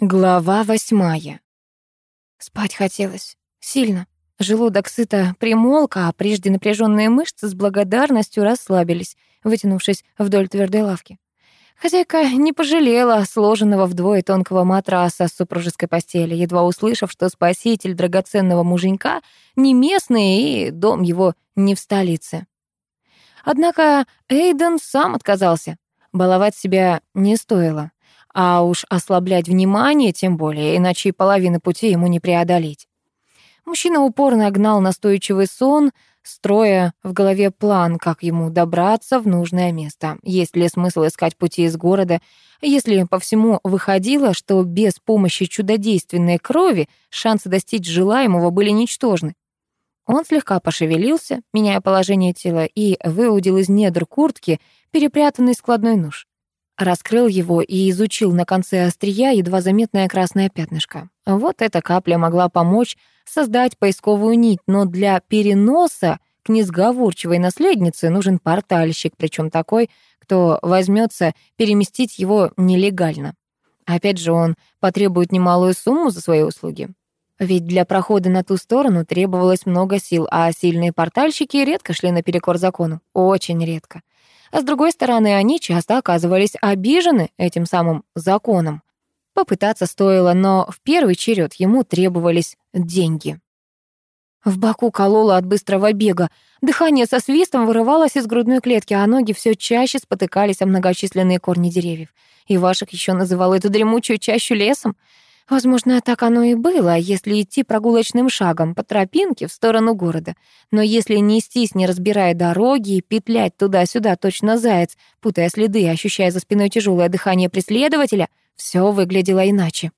Глава восьмая. Спать хотелось. Сильно. Желудок сыто примолк, а прежде напряженные мышцы с благодарностью расслабились, вытянувшись вдоль твердой лавки. Хозяйка не пожалела сложенного вдвое тонкого матраса с супружеской постели, едва услышав, что спаситель драгоценного муженька не местный и дом его не в столице. Однако Эйден сам отказался. Баловать себя не стоило. А уж ослаблять внимание тем более, иначе и половины пути ему не преодолеть. Мужчина упорно гнал настойчивый сон, строя в голове план, как ему добраться в нужное место. Есть ли смысл искать пути из города, если по всему выходило, что без помощи чудодейственной крови шансы достичь желаемого были ничтожны. Он слегка пошевелился, меняя положение тела, и выудил из недр куртки перепрятанный складной нож. Раскрыл его и изучил на конце острия едва заметное красное пятнышко. Вот эта капля могла помочь создать поисковую нить, но для переноса к несговорчивой наследнице нужен портальщик, причем такой, кто возьмется переместить его нелегально. Опять же, он потребует немалую сумму за свои услуги. Ведь для прохода на ту сторону требовалось много сил, а сильные портальщики редко шли наперекор закону. Очень редко. А с другой стороны, они часто оказывались обижены этим самым законом. Попытаться стоило, но в первый черед ему требовались деньги. В боку кололо от быстрого бега. Дыхание со свистом вырывалось из грудной клетки, а ноги все чаще спотыкались о многочисленные корни деревьев. И Вашек еще называл эту дремучую чащу лесом. Возможно, так оно и было, если идти прогулочным шагом по тропинке в сторону города. Но если нестись, не разбирая дороги, и петлять туда-сюда точно заяц, путая следы и ощущая за спиной тяжелое дыхание преследователя, все выглядело иначе.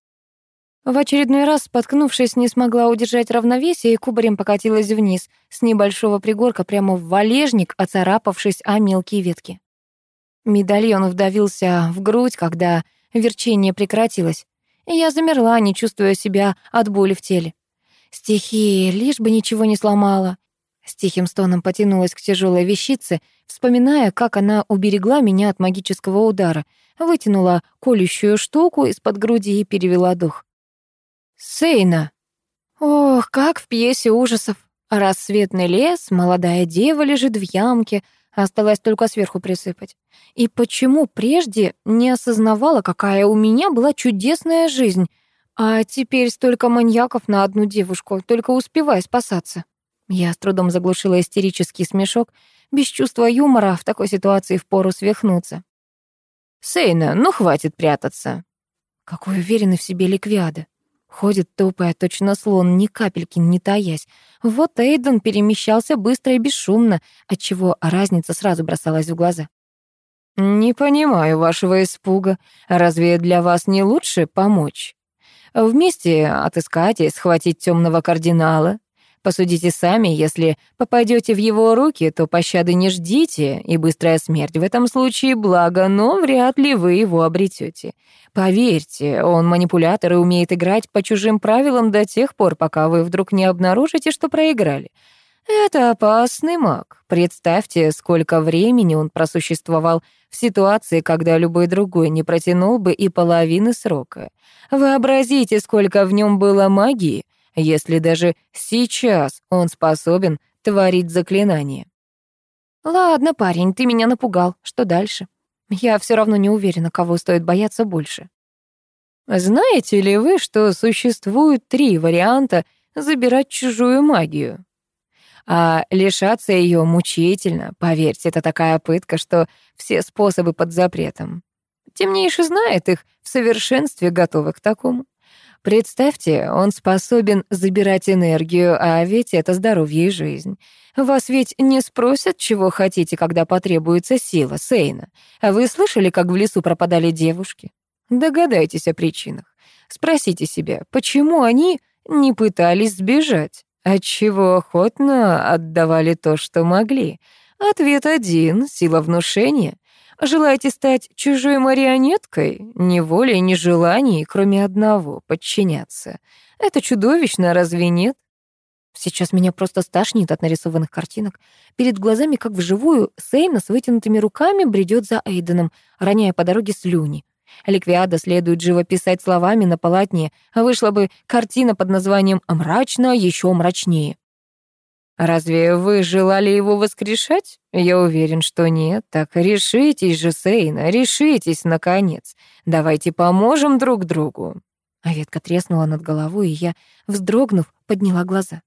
В очередной раз, споткнувшись, не смогла удержать равновесие и кубарем покатилась вниз, с небольшого пригорка прямо в валежник, оцарапавшись о мелкие ветки. Медальон вдавился в грудь, когда верчение прекратилось и я замерла, не чувствуя себя от боли в теле. Стихия, лишь бы ничего не сломала. С тихим стоном потянулась к тяжелой вещице, вспоминая, как она уберегла меня от магического удара, вытянула колющую штуку из-под груди и перевела дух. «Сейна!» Ох, как в пьесе ужасов. Рассветный лес, молодая дева лежит в ямке, Осталось только сверху присыпать. И почему прежде не осознавала, какая у меня была чудесная жизнь, а теперь столько маньяков на одну девушку, только успевая спасаться? Я с трудом заглушила истерический смешок. Без чувства юмора в такой ситуации впору свихнуться. «Сейна, ну хватит прятаться!» Какой уверенный в себе ликвиада. Ходит тупая, точно слон, ни капельки не таясь. Вот Эйден перемещался быстро и бесшумно, отчего разница сразу бросалась в глаза. «Не понимаю вашего испуга. Разве для вас не лучше помочь? Вместе отыскать и схватить темного кардинала? Посудите сами, если попадете в его руки, то пощады не ждите, и быстрая смерть в этом случае благо, но вряд ли вы его обретете. Поверьте, он манипулятор и умеет играть по чужим правилам до тех пор, пока вы вдруг не обнаружите, что проиграли. Это опасный маг. Представьте, сколько времени он просуществовал в ситуации, когда любой другой не протянул бы и половины срока. Вообразите, сколько в нем было магии — если даже сейчас он способен творить заклинания. Ладно, парень, ты меня напугал. Что дальше? Я все равно не уверена, кого стоит бояться больше. Знаете ли вы, что существует три варианта забирать чужую магию? А лишаться ее мучительно, поверьте, это такая пытка, что все способы под запретом. Темнейший знает их в совершенстве, готовы к такому. Представьте, он способен забирать энергию, а ведь это здоровье и жизнь. Вас ведь не спросят, чего хотите, когда потребуется сила, Сейна. А вы слышали, как в лесу пропадали девушки? Догадайтесь о причинах. Спросите себя, почему они не пытались сбежать? Отчего охотно отдавали то, что могли? Ответ один — сила внушения. Желаете стать чужой марионеткой? Ни воли, ни желаний, кроме одного — подчиняться. Это чудовищно, разве нет? Сейчас меня просто стошнит от нарисованных картинок. Перед глазами, как вживую, Сейна с вытянутыми руками бредет за Эйденом, роняя по дороге слюни. Ликвиада следует живописать словами на полотне, а вышла бы картина под названием «Мрачно, еще мрачнее». Разве вы желали его воскрешать? Я уверен, что нет. Так решитесь же, Сейна, решитесь, наконец. Давайте поможем друг другу. А ветка треснула над головой, и я, вздрогнув, подняла глаза.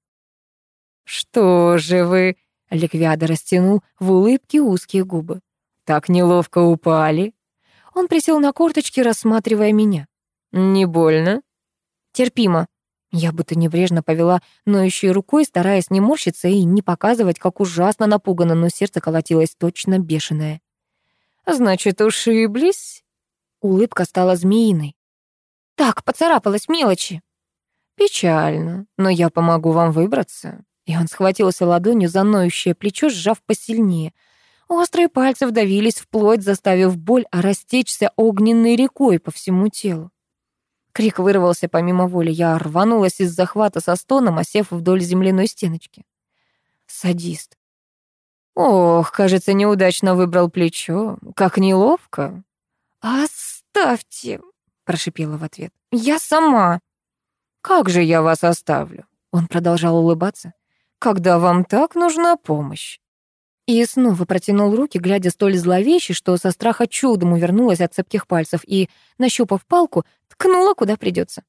«Что же вы...» — Ликвиада растянул в улыбке узкие губы. «Так неловко упали». Он присел на корточки, рассматривая меня. «Не больно?» «Терпимо». Я будто небрежно повела ноющей рукой, стараясь не морщиться и не показывать, как ужасно напугано, но сердце колотилось точно бешеное. «Значит, ушиблись?» Улыбка стала змеиной. «Так, поцарапалась мелочи». «Печально, но я помогу вам выбраться». И он схватился ладонью за ноющее плечо, сжав посильнее — Острые пальцы вдавились вплоть, заставив боль растечься огненной рекой по всему телу. Крик вырвался помимо воли. Я рванулась из захвата со стоном, осев вдоль земляной стеночки. Садист. Ох, кажется, неудачно выбрал плечо. Как неловко. «Оставьте», — прошипела в ответ. «Я сама». «Как же я вас оставлю?» Он продолжал улыбаться. «Когда вам так нужна помощь?» И снова протянул руки, глядя столь зловеще, что со страха чудом увернулась от цепких пальцев и, нащупав палку, ткнула куда придется.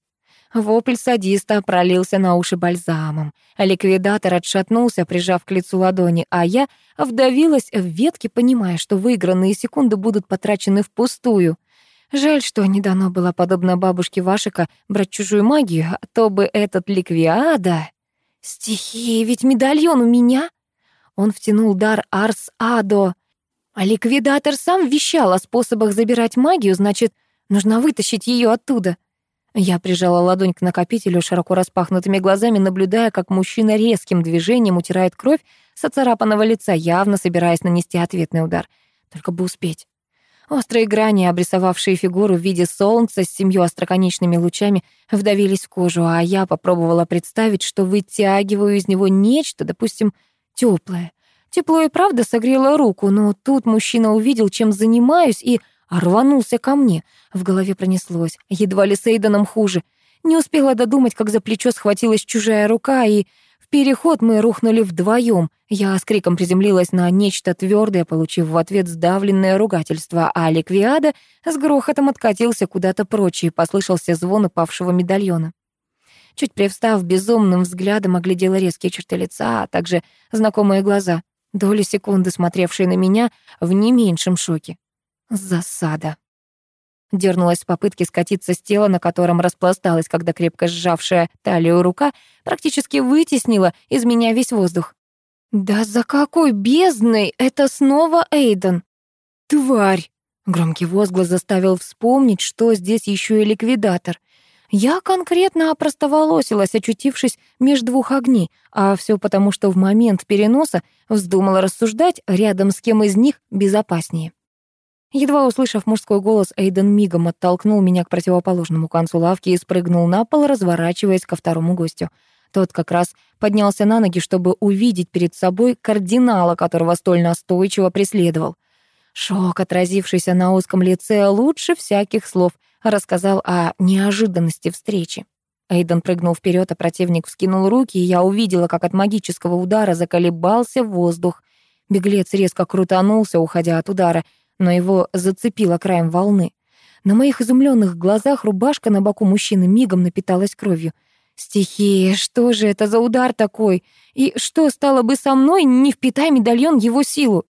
Вопль садиста пролился на уши бальзамом. Ликвидатор отшатнулся, прижав к лицу ладони, а я вдавилась в ветки, понимая, что выигранные секунды будут потрачены впустую. Жаль, что не дано было, подобно бабушке Вашика, брать чужую магию, а то бы этот ликвиада... Стихи, ведь медальон у меня... Он втянул дар Арс-Адо. А ликвидатор сам вещал о способах забирать магию, значит, нужно вытащить ее оттуда. Я прижала ладонь к накопителю широко распахнутыми глазами, наблюдая, как мужчина резким движением утирает кровь с оцарапанного лица, явно собираясь нанести ответный удар. Только бы успеть. Острые грани, обрисовавшие фигуру в виде солнца с семью остроконечными лучами, вдавились в кожу, а я попробовала представить, что вытягиваю из него нечто, допустим, теплое. Тепло и правда согрело руку, но тут мужчина увидел, чем занимаюсь, и рванулся ко мне. В голове пронеслось. Едва ли с Эйденом хуже. Не успела додумать, как за плечо схватилась чужая рука, и в переход мы рухнули вдвоем. Я с криком приземлилась на нечто твердое, получив в ответ сдавленное ругательство, а Ликвиада с грохотом откатился куда-то прочь, и послышался звон упавшего медальона. Чуть привстав, безумным взглядом оглядела резкие черты лица, а также знакомые глаза, доли секунды смотревшие на меня в не меньшем шоке. Засада. Дернулась в попытке скатиться с тела, на котором распласталась, когда крепко сжавшая талию рука практически вытеснила из меня весь воздух. «Да за какой бездной это снова Эйден?» «Тварь!» Громкий возглас заставил вспомнить, что здесь еще и ликвидатор — я конкретно опростоволосилась, очутившись меж двух огней, а все потому, что в момент переноса вздумала рассуждать, рядом с кем из них безопаснее. Едва услышав мужской голос, Эйден мигом оттолкнул меня к противоположному концу лавки и спрыгнул на пол, разворачиваясь ко второму гостю. Тот как раз поднялся на ноги, чтобы увидеть перед собой кардинала, которого столь настойчиво преследовал. Шок, отразившийся на узком лице, лучше всяких слов — рассказал о неожиданности встречи. Эйден прыгнул вперед, а противник вскинул руки, и я увидела, как от магического удара заколебался воздух. Беглец резко крутанулся, уходя от удара, но его зацепило краем волны. На моих изумленных глазах рубашка на боку мужчины мигом напиталась кровью. Стихия, что же это за удар такой? И что стало бы со мной, не впитай медальон его силу?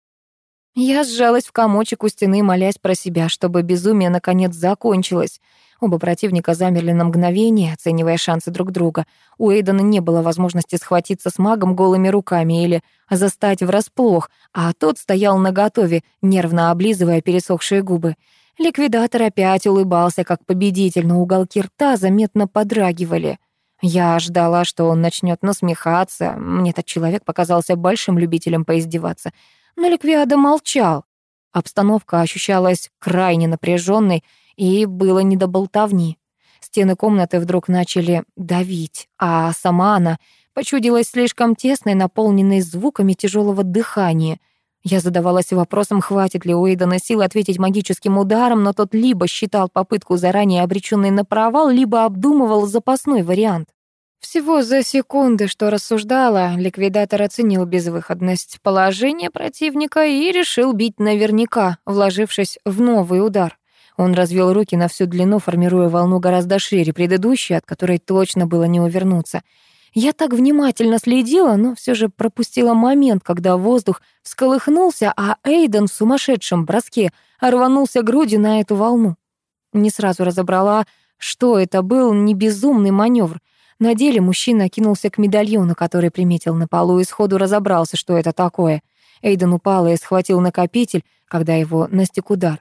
Я сжалась в комочек у стены, молясь про себя, чтобы безумие наконец закончилось. Оба противника замерли на мгновение, оценивая шансы друг друга. У Эйдена не было возможности схватиться с магом голыми руками или застать врасплох, а тот стоял наготове, нервно облизывая пересохшие губы. Ликвидатор опять улыбался, как победитель, но уголки рта заметно подрагивали. Я ждала, что он начнет насмехаться. Мне этот человек показался большим любителем поиздеваться — но Ликвиада молчал. Обстановка ощущалась крайне напряженной, и было не до болтовни. Стены комнаты вдруг начали давить, а сама она почудилась слишком тесной, наполненной звуками тяжелого дыхания. Я задавалась вопросом, хватит ли у Эйдена сил ответить магическим ударом, но тот либо считал попытку заранее обреченной на провал, либо обдумывал запасной вариант. Всего за секунды, что рассуждала, ликвидатор оценил безвыходность положения противника и решил бить наверняка, вложившись в новый удар. Он развел руки на всю длину, формируя волну гораздо шире предыдущей, от которой точно было не увернуться. Я так внимательно следила, но все же пропустила момент, когда воздух всколыхнулся, а Эйден в сумасшедшем броске рванулся грудью на эту волну. Не сразу разобрала, что это был не безумный маневр — на деле мужчина кинулся к медальону, который приметил на полу, и сходу разобрался, что это такое. Эйден упал и схватил накопитель, когда его настиг удар.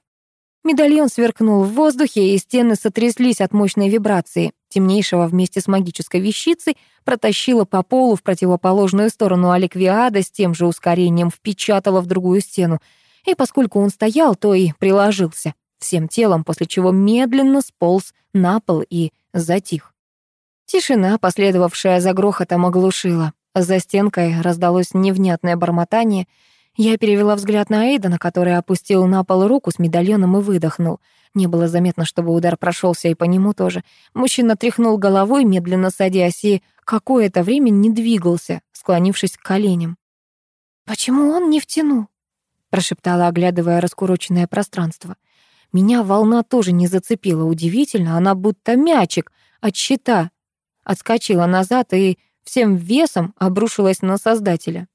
Медальон сверкнул в воздухе, и стены сотряслись от мощной вибрации. Темнейшего вместе с магической вещицей протащило по полу в противоположную сторону Аликвиада с тем же ускорением впечатало в другую стену. И поскольку он стоял, то и приложился всем телом, после чего медленно сполз на пол и затих. Тишина, последовавшая за грохотом, оглушила. За стенкой раздалось невнятное бормотание. Я перевела взгляд на Эйдена, который опустил на пол руку с медальоном и выдохнул. Не было заметно, чтобы удар прошелся и по нему тоже. Мужчина тряхнул головой, медленно садясь, и какое-то время не двигался, склонившись к коленям. «Почему он не втянул?» — прошептала, оглядывая раскуроченное пространство. Меня волна тоже не зацепила. Удивительно, она будто мячик от щита отскочила назад и всем весом обрушилась на Создателя.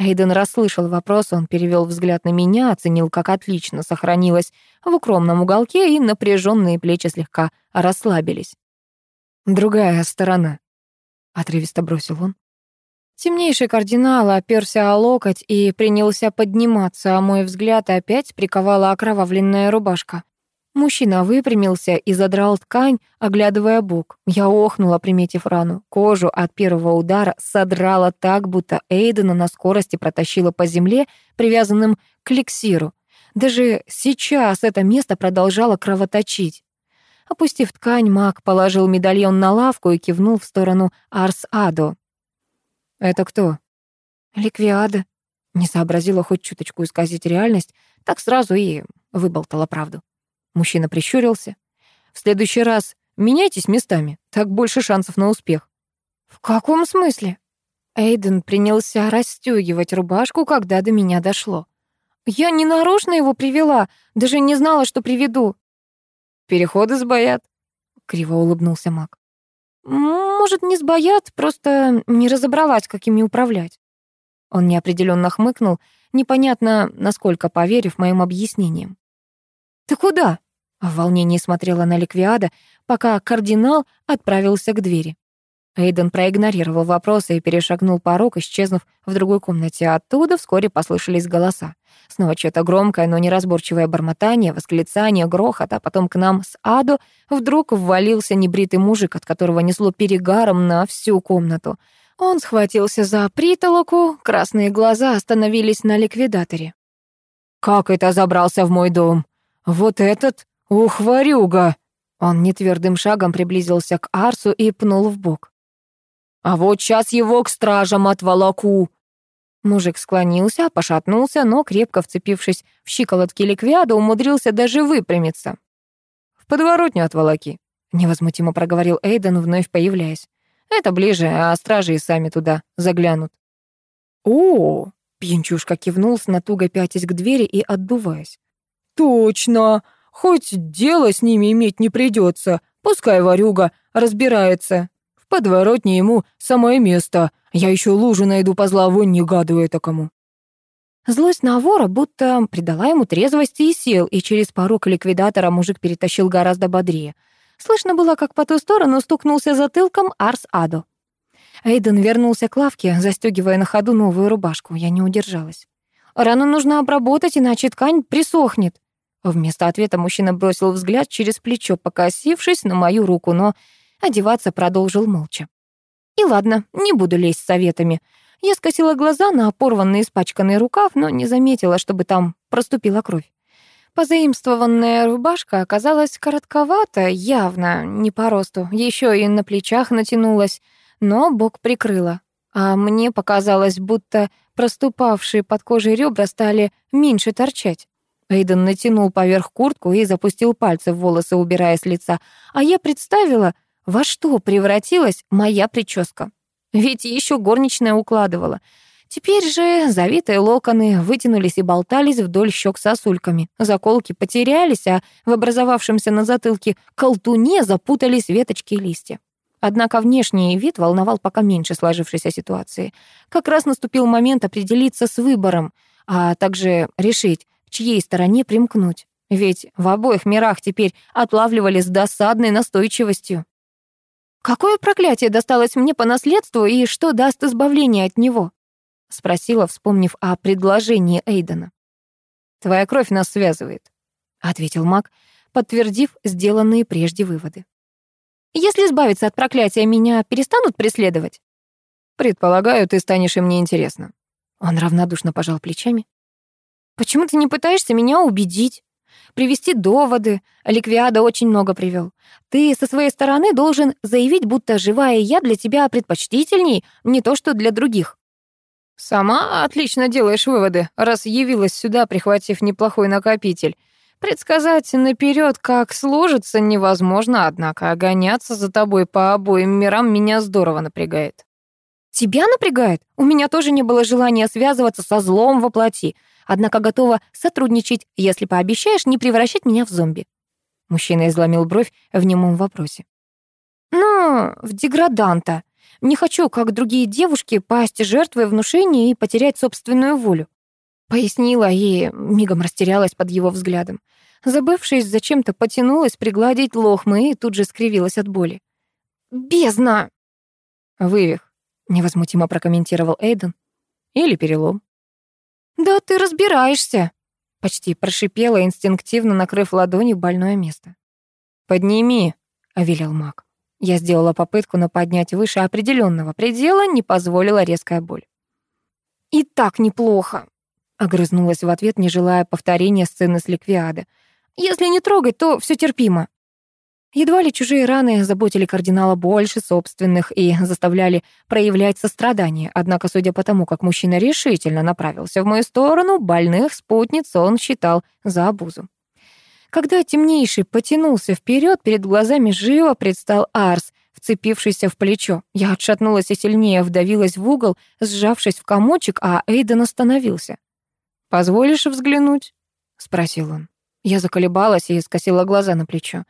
Эйден расслышал вопрос, он перевел взгляд на меня, оценил, как отлично сохранилась в укромном уголке, и напряженные плечи слегка расслабились. «Другая сторона», — отрывисто бросил он. Темнейший кардинал оперся о локоть и принялся подниматься, а мой взгляд опять приковала окровавленная рубашка. Мужчина выпрямился и задрал ткань, оглядывая бок. Я охнула, приметив рану. Кожу от первого удара содрала так, будто Эйдена на скорости протащила по земле, привязанным к эликсиру. Даже сейчас это место продолжало кровоточить. Опустив ткань, маг положил медальон на лавку и кивнул в сторону Арс-Адо. «Это кто?» «Ликвиада». Не сообразила хоть чуточку исказить реальность, так сразу и выболтала правду. Мужчина прищурился. «В следующий раз меняйтесь местами, так больше шансов на успех». «В каком смысле?» Эйден принялся расстёгивать рубашку, когда до меня дошло. «Я не нарочно его привела, даже не знала, что приведу». «Переходы сбоят», — криво улыбнулся маг. «Может, не сбоят, просто не разобралась, как ими управлять». Он неопределенно хмыкнул, непонятно, насколько поверив моим объяснениям. «Ты куда?» В волнении смотрела на Ликвиада, пока кардинал отправился к двери. Эйден проигнорировал вопросы и перешагнул порог, исчезнув в другой комнате. Оттуда вскоре послышались голоса. Снова что-то громкое, но неразборчивое бормотание, восклицание, грохот, а потом к нам с Адо вдруг ввалился небритый мужик, от которого несло перегаром на всю комнату. Он схватился за притолоку, красные глаза остановились на ликвидаторе. «Как это забрался в мой дом?» «Вот этот ухварюга!» Он нетвердым шагом приблизился к Арсу и пнул в бок. «А вот сейчас его к стражам отволоку!» Мужик склонился, пошатнулся, но, крепко вцепившись в щиколотки ликвиада, умудрился даже выпрямиться. «В подворотню отволоки», — невозмутимо проговорил Эйден, вновь появляясь. «Это ближе, а стражи и сами туда заглянут». «О!» — пьянчушка кивнул с натугой пятясь к двери и отдуваясь. «Точно! Хоть дело с ними иметь не придется. Пускай варюга разбирается. В подворотне ему самое место. Я еще лужу найду по зловонью гаду этакому». Злость на вора будто придала ему трезвости и сил, и через порог ликвидатора мужик перетащил гораздо бодрее. Слышно было, как по ту сторону стукнулся затылком Арс Адо. Эйден вернулся к лавке, застегивая на ходу новую рубашку. Я не удержалась. Рану нужно обработать, иначе ткань присохнет. Вместо ответа мужчина бросил взгляд через плечо, покосившись на мою руку, но одеваться продолжил молча. И ладно, не буду лезть советами. Я скосила глаза на порванный испачканный рукав, но не заметила, чтобы там проступила кровь. Позаимствованная рубашка оказалась коротковата, явно, не по росту, еще и на плечах натянулась, но бок прикрыла. А мне показалось, будто проступавшие под кожей ребра стали меньше торчать. Эйден натянул поверх куртку и запустил пальцы в волосы, убирая с лица, а я представила, во что превратилась моя прическа. Ведь еще горничная укладывала. Теперь же завитые локоны вытянулись и болтались вдоль щек сосульками. Заколки потерялись, а в образовавшемся на затылке колтуне запутались веточки и листья. Однако внешний вид волновал пока меньше сложившейся ситуации. Как раз наступил момент определиться с выбором, а также решить, к чьей стороне примкнуть. Ведь в обоих мирах теперь отлавливали с досадной настойчивостью. «Какое проклятие досталось мне по наследству и что даст избавление от него?» — спросила, вспомнив о предложении Эйдена. «Твоя кровь нас связывает», — ответил маг, подтвердив сделанные прежде выводы. Если избавиться от проклятия, меня перестанут преследовать? Предполагаю, ты станешь им неинтересна. Он равнодушно пожал плечами. Почему ты не пытаешься меня убедить? Привести доводы. Ликвиада очень много привел. Ты со своей стороны должен заявить, будто живая я для тебя предпочтительней, не то что для других. Сама отлично делаешь выводы, раз явилась сюда, прихватив неплохой накопитель. Предсказать наперед, как сложится, невозможно, однако гоняться за тобой по обоим мирам меня здорово напрягает. Тебя напрягает? У меня тоже не было желания связываться со злом во плоти, однако готова сотрудничать, если пообещаешь не превращать меня в зомби. Мужчина изломил бровь в немом вопросе. Ну, в деграданта. Не хочу, как другие девушки, пасть жертвой внушения и потерять собственную волю. Пояснила и мигом растерялась под его взглядом. Забывшись, зачем-то потянулась пригладить лохмы и тут же скривилась от боли. «Бездна!» «Вывих», — невозмутимо прокомментировал Эйден. «Или перелом». «Да ты разбираешься», — почти прошипела, инстинктивно накрыв ладонью больное место. «Подними», — велел маг. Я сделала попытку, но поднять выше определенного предела не позволила резкая боль. «И так неплохо», Огрызнулась в ответ, не желая повторения сцены с Ликвиады. «Если не трогать, то все терпимо». Едва ли чужие раны заботили кардинала больше собственных и заставляли проявлять сострадание. Однако, судя по тому, как мужчина решительно направился в мою сторону, больных спутниц он считал за обузу. Когда темнейший потянулся вперед, перед глазами живо предстал Арс, вцепившийся в плечо. Я отшатнулась и сильнее вдавилась в угол, сжавшись в комочек, а Эйден остановился. «Позволишь взглянуть?» — спросил он. Я заколебалась и скосила глаза на плечо.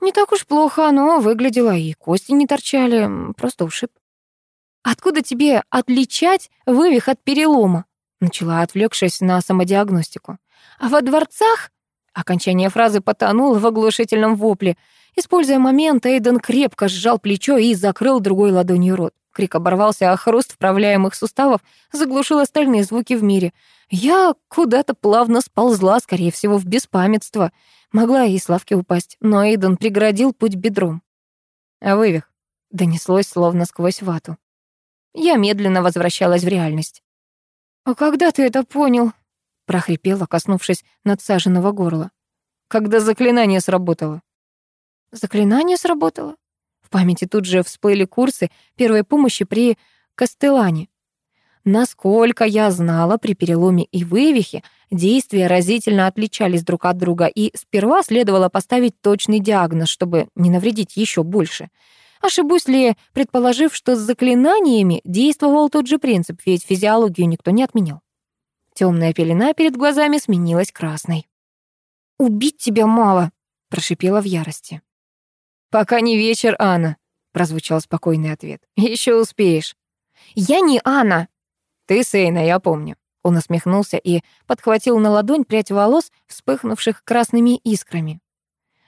Не так уж плохо оно выглядело, и кости не торчали, просто ушиб. «Откуда тебе отличать вывих от перелома?» Начала, отвлекшись на самодиагностику. «А во дворцах?» Окончание фразы потонуло в оглушительном вопле. Используя момент, Эйден крепко сжал плечо и закрыл другой ладонью рот. Крик оборвался, а хруст вправляемых суставов заглушил остальные звуки в мире. Я куда-то плавно сползла, скорее всего, в беспамятство. Могла и Славке упасть, но Эйден преградил путь бедром. А вывих донеслось словно сквозь вату. Я медленно возвращалась в реальность. «А когда ты это понял?» — прохрипела, коснувшись надсаженного горла. «Когда заклинание сработало». «Заклинание сработало?» В памяти тут же всплыли курсы первой помощи при Кастелане. Насколько я знала, при переломе и вывихе действия разительно отличались друг от друга, и сперва следовало поставить точный диагноз, чтобы не навредить еще больше. Ошибусь ли, предположив, что с заклинаниями действовал тот же принцип, ведь физиологию никто не отменял. Темная пелена перед глазами сменилась красной. «Убить тебя мало», — прошипела в ярости. «Пока не вечер, Анна», — прозвучал спокойный ответ. Еще успеешь». «Я не Анна», «Ты Сейна, я помню». Он усмехнулся и подхватил на ладонь прядь волос, вспыхнувших красными искрами.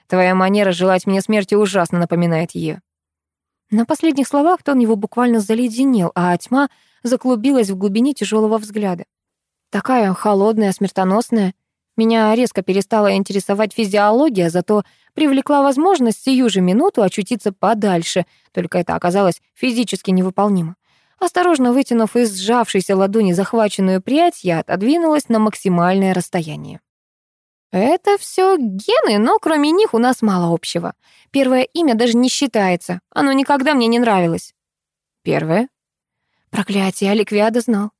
«Твоя манера желать мне смерти ужасно напоминает ее». На последних словах тон его буквально заледенел, а тьма заклубилась в глубине тяжелого взгляда. Такая холодная, смертоносная. Меня резко перестала интересовать физиология, зато привлекла возможность сию же минуту очутиться подальше, только это оказалось физически невыполнимо. Осторожно вытянув из сжавшейся ладони захваченную прядь, я отодвинулась на максимальное расстояние. Это все гены, но кроме них у нас мало общего. Первое имя даже не считается. Оно никогда мне не нравилось. Первое? Проклятие, Аликвиада знал.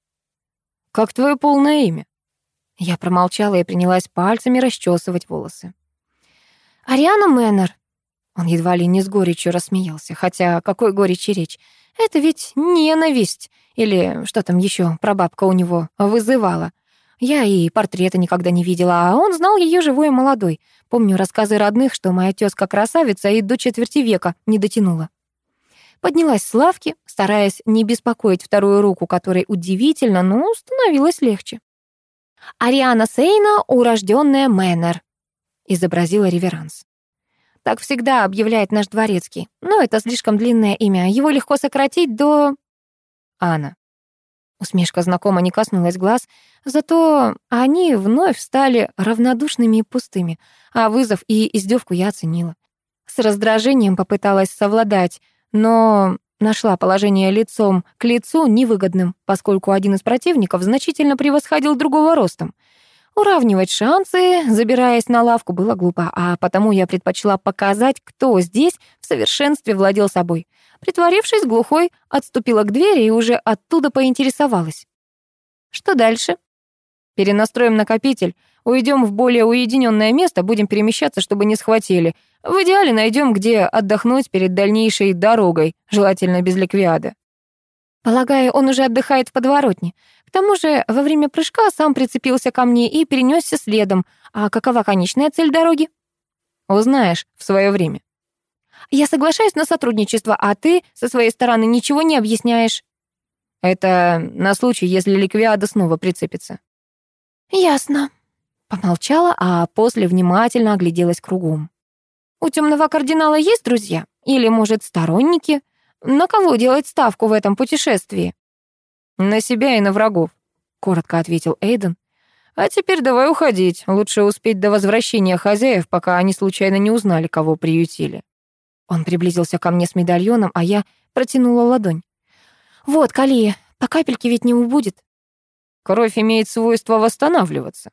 как твое полное имя?» Я промолчала и принялась пальцами расчесывать волосы. «Ариана Мэннер». Он едва ли не с горечью рассмеялся, хотя какой горечи речь? Это ведь ненависть, или что там еще прабабка у него вызывала. Я и портрета никогда не видела, а он знал ее живой и молодой. Помню рассказы родных, что моя тезка красавица и до четверти века не дотянула. Поднялась с лавки, стараясь не беспокоить вторую руку, которой удивительно, но становилось легче. «Ариана Сейна, урожденная Мэннер», — изобразила реверанс. Так всегда объявляет наш дворецкий. Но это слишком длинное имя. Его легко сократить до... Анна. Усмешка знакомо не коснулась глаз, зато они вновь стали равнодушными и пустыми, а вызов и издевку я оценила. С раздражением попыталась совладать, но нашла положение лицом к лицу невыгодным, поскольку один из противников значительно превосходил другого ростом. Уравнивать шансы, забираясь на лавку, было глупо, а потому я предпочла показать, кто здесь в совершенстве владел собой. Притворившись глухой, отступила к двери и уже оттуда поинтересовалась. Что дальше? Перенастроим накопитель, уйдем в более уединенное место, будем перемещаться, чтобы не схватили. В идеале найдем, где отдохнуть перед дальнейшей дорогой, желательно без ликвиада. Полагаю, он уже отдыхает в подворотне. К тому же во время прыжка сам прицепился ко мне и перенесся следом. А какова конечная цель дороги? Узнаешь в свое время. Я соглашаюсь на сотрудничество, а ты со своей стороны ничего не объясняешь. Это на случай, если ликвиада снова прицепится. Ясно. Помолчала, а после внимательно огляделась кругом. У темного кардинала есть друзья? Или, может, сторонники? На кого делать ставку в этом путешествии? На себя и на врагов, коротко ответил Эйден. А теперь давай уходить. Лучше успеть до возвращения хозяев, пока они случайно не узнали, кого приютили. Он приблизился ко мне с медальоном, а я протянула ладонь. «Вот, Калия, по капельке ведь не убудет». «Кровь имеет свойство восстанавливаться».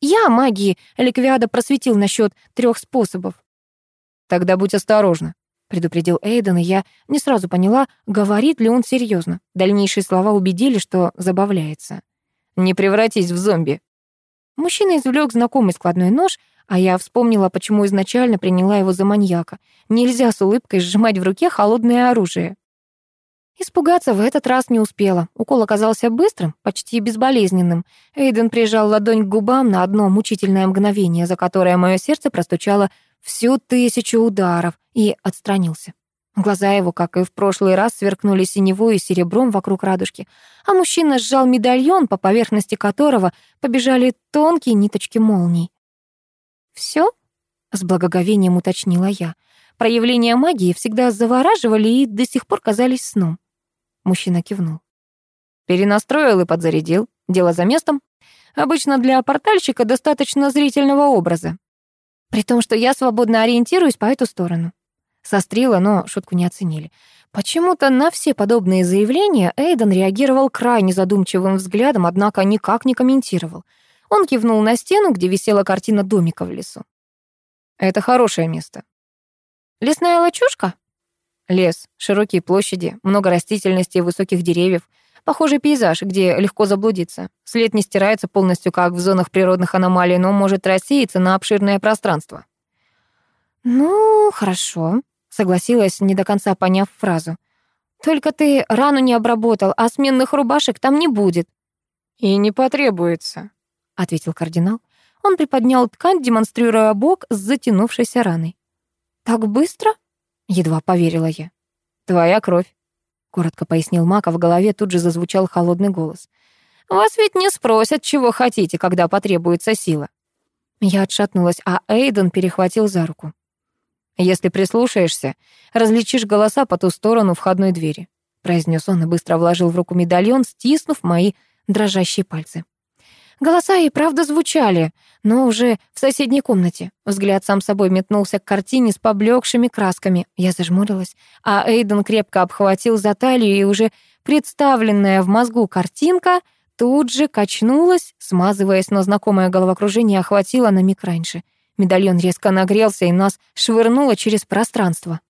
«Я магии Ликвиада просветил насчет трех способов». «Тогда будь осторожна», — предупредил Эйден, и я не сразу поняла, говорит ли он серьезно. Дальнейшие слова убедили, что забавляется. «Не превратись в зомби». Мужчина извлек знакомый складной нож, а я вспомнила, почему изначально приняла его за маньяка. Нельзя с улыбкой сжимать в руке холодное оружие. Испугаться в этот раз не успела. Укол оказался быстрым, почти безболезненным. Эйден прижал ладонь к губам на одно мучительное мгновение, за которое мое сердце простучало всю тысячу ударов, и отстранился. Глаза его, как и в прошлый раз, сверкнули синевой и серебром вокруг радужки, а мужчина сжал медальон, по поверхности которого побежали тонкие ниточки молний. Все? с благоговением уточнила я. Проявления магии всегда завораживали и до сих пор казались сном. Мужчина кивнул. Перенастроил и подзарядил. Дело за местом. Обычно для портальщика достаточно зрительного образа. При том, что я свободно ориентируюсь по эту сторону. Сострила, но шутку не оценили. Почему-то на все подобные заявления Эйден реагировал крайне задумчивым взглядом, однако никак не комментировал. Он кивнул на стену, где висела картина домика в лесу. Это хорошее место. Лесная лачушка? Лес, широкие площади, много растительности и высоких деревьев. Похожий пейзаж, где легко заблудиться. След не стирается полностью, как в зонах природных аномалий, но может рассеяться на обширное пространство. «Ну, хорошо», — согласилась, не до конца поняв фразу. «Только ты рану не обработал, а сменных рубашек там не будет». «И не потребуется», ответил кардинал. Он приподнял ткань, демонстрируя бок с затянувшейся раной. «Так быстро?» — едва поверила я. «Твоя кровь», — коротко пояснил Мак, а в голове тут же зазвучал холодный голос. «Вас ведь не спросят, чего хотите, когда потребуется сила». Я отшатнулась, а Эйден перехватил за руку. «Если прислушаешься, различишь голоса по ту сторону входной двери», произнес он и быстро вложил в руку медальон, стиснув мои дрожащие пальцы. Голоса и правда звучали, но уже в соседней комнате. Взгляд сам собой метнулся к картине с поблекшими красками. Я зажмурилась, а Эйден крепко обхватил за талию, и уже представленная в мозгу картинка тут же качнулась, смазываясь, но знакомое головокружение охватило на миг раньше. Медальон резко нагрелся, и нас швырнуло через пространство.